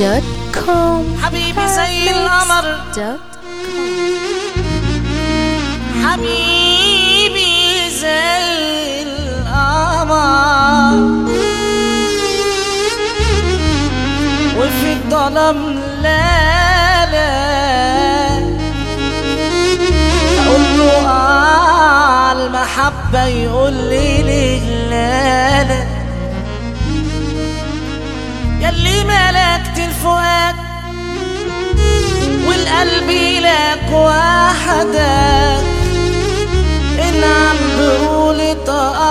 دوت كوم حبيبي زي القمر دوت حبيبي زي القمر وفي الظلام لا لا أقول له آه المحبة يقول لي ليه لك وحدك إن عم بقول طاقة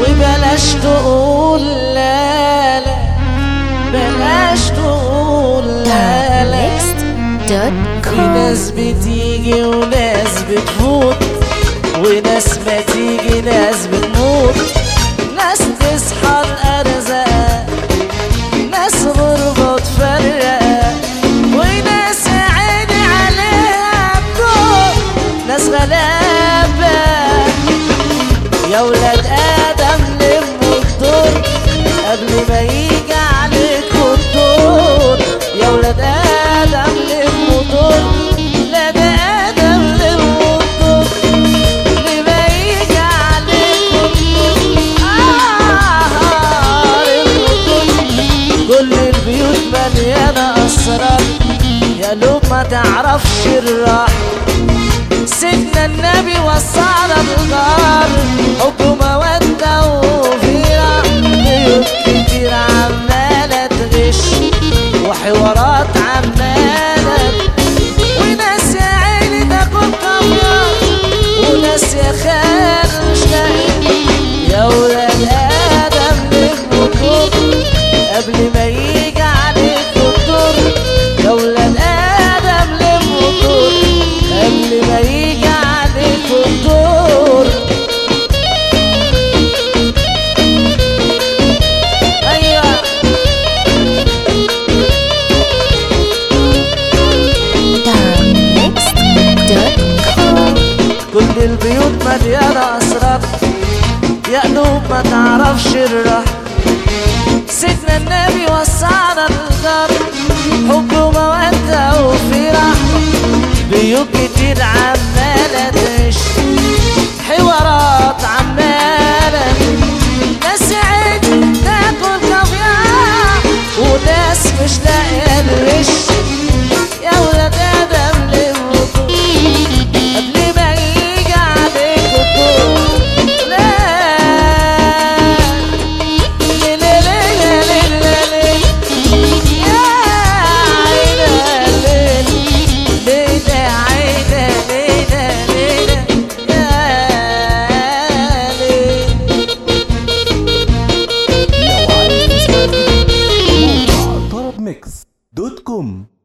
وبلاش تقول لا لا بلاش تقول لا لا. في ناس بتيجي وناس بتفوت وناس ما تيجي ناس بتموت. يا ولاد آدم لموا الدور قبل ما يجي عليكوا الدور. يا ولاد آدم لموا الدور. ما تعرفش الراحة. سيدنا النبي وصانا بالغار حب ومودة البيوت مليانة أسرار. يا قلوب ما تعرفش الراحة سيدنا النبي وسعنا الغار حب ومودة وفي رحمة بيوت كتير عمالة home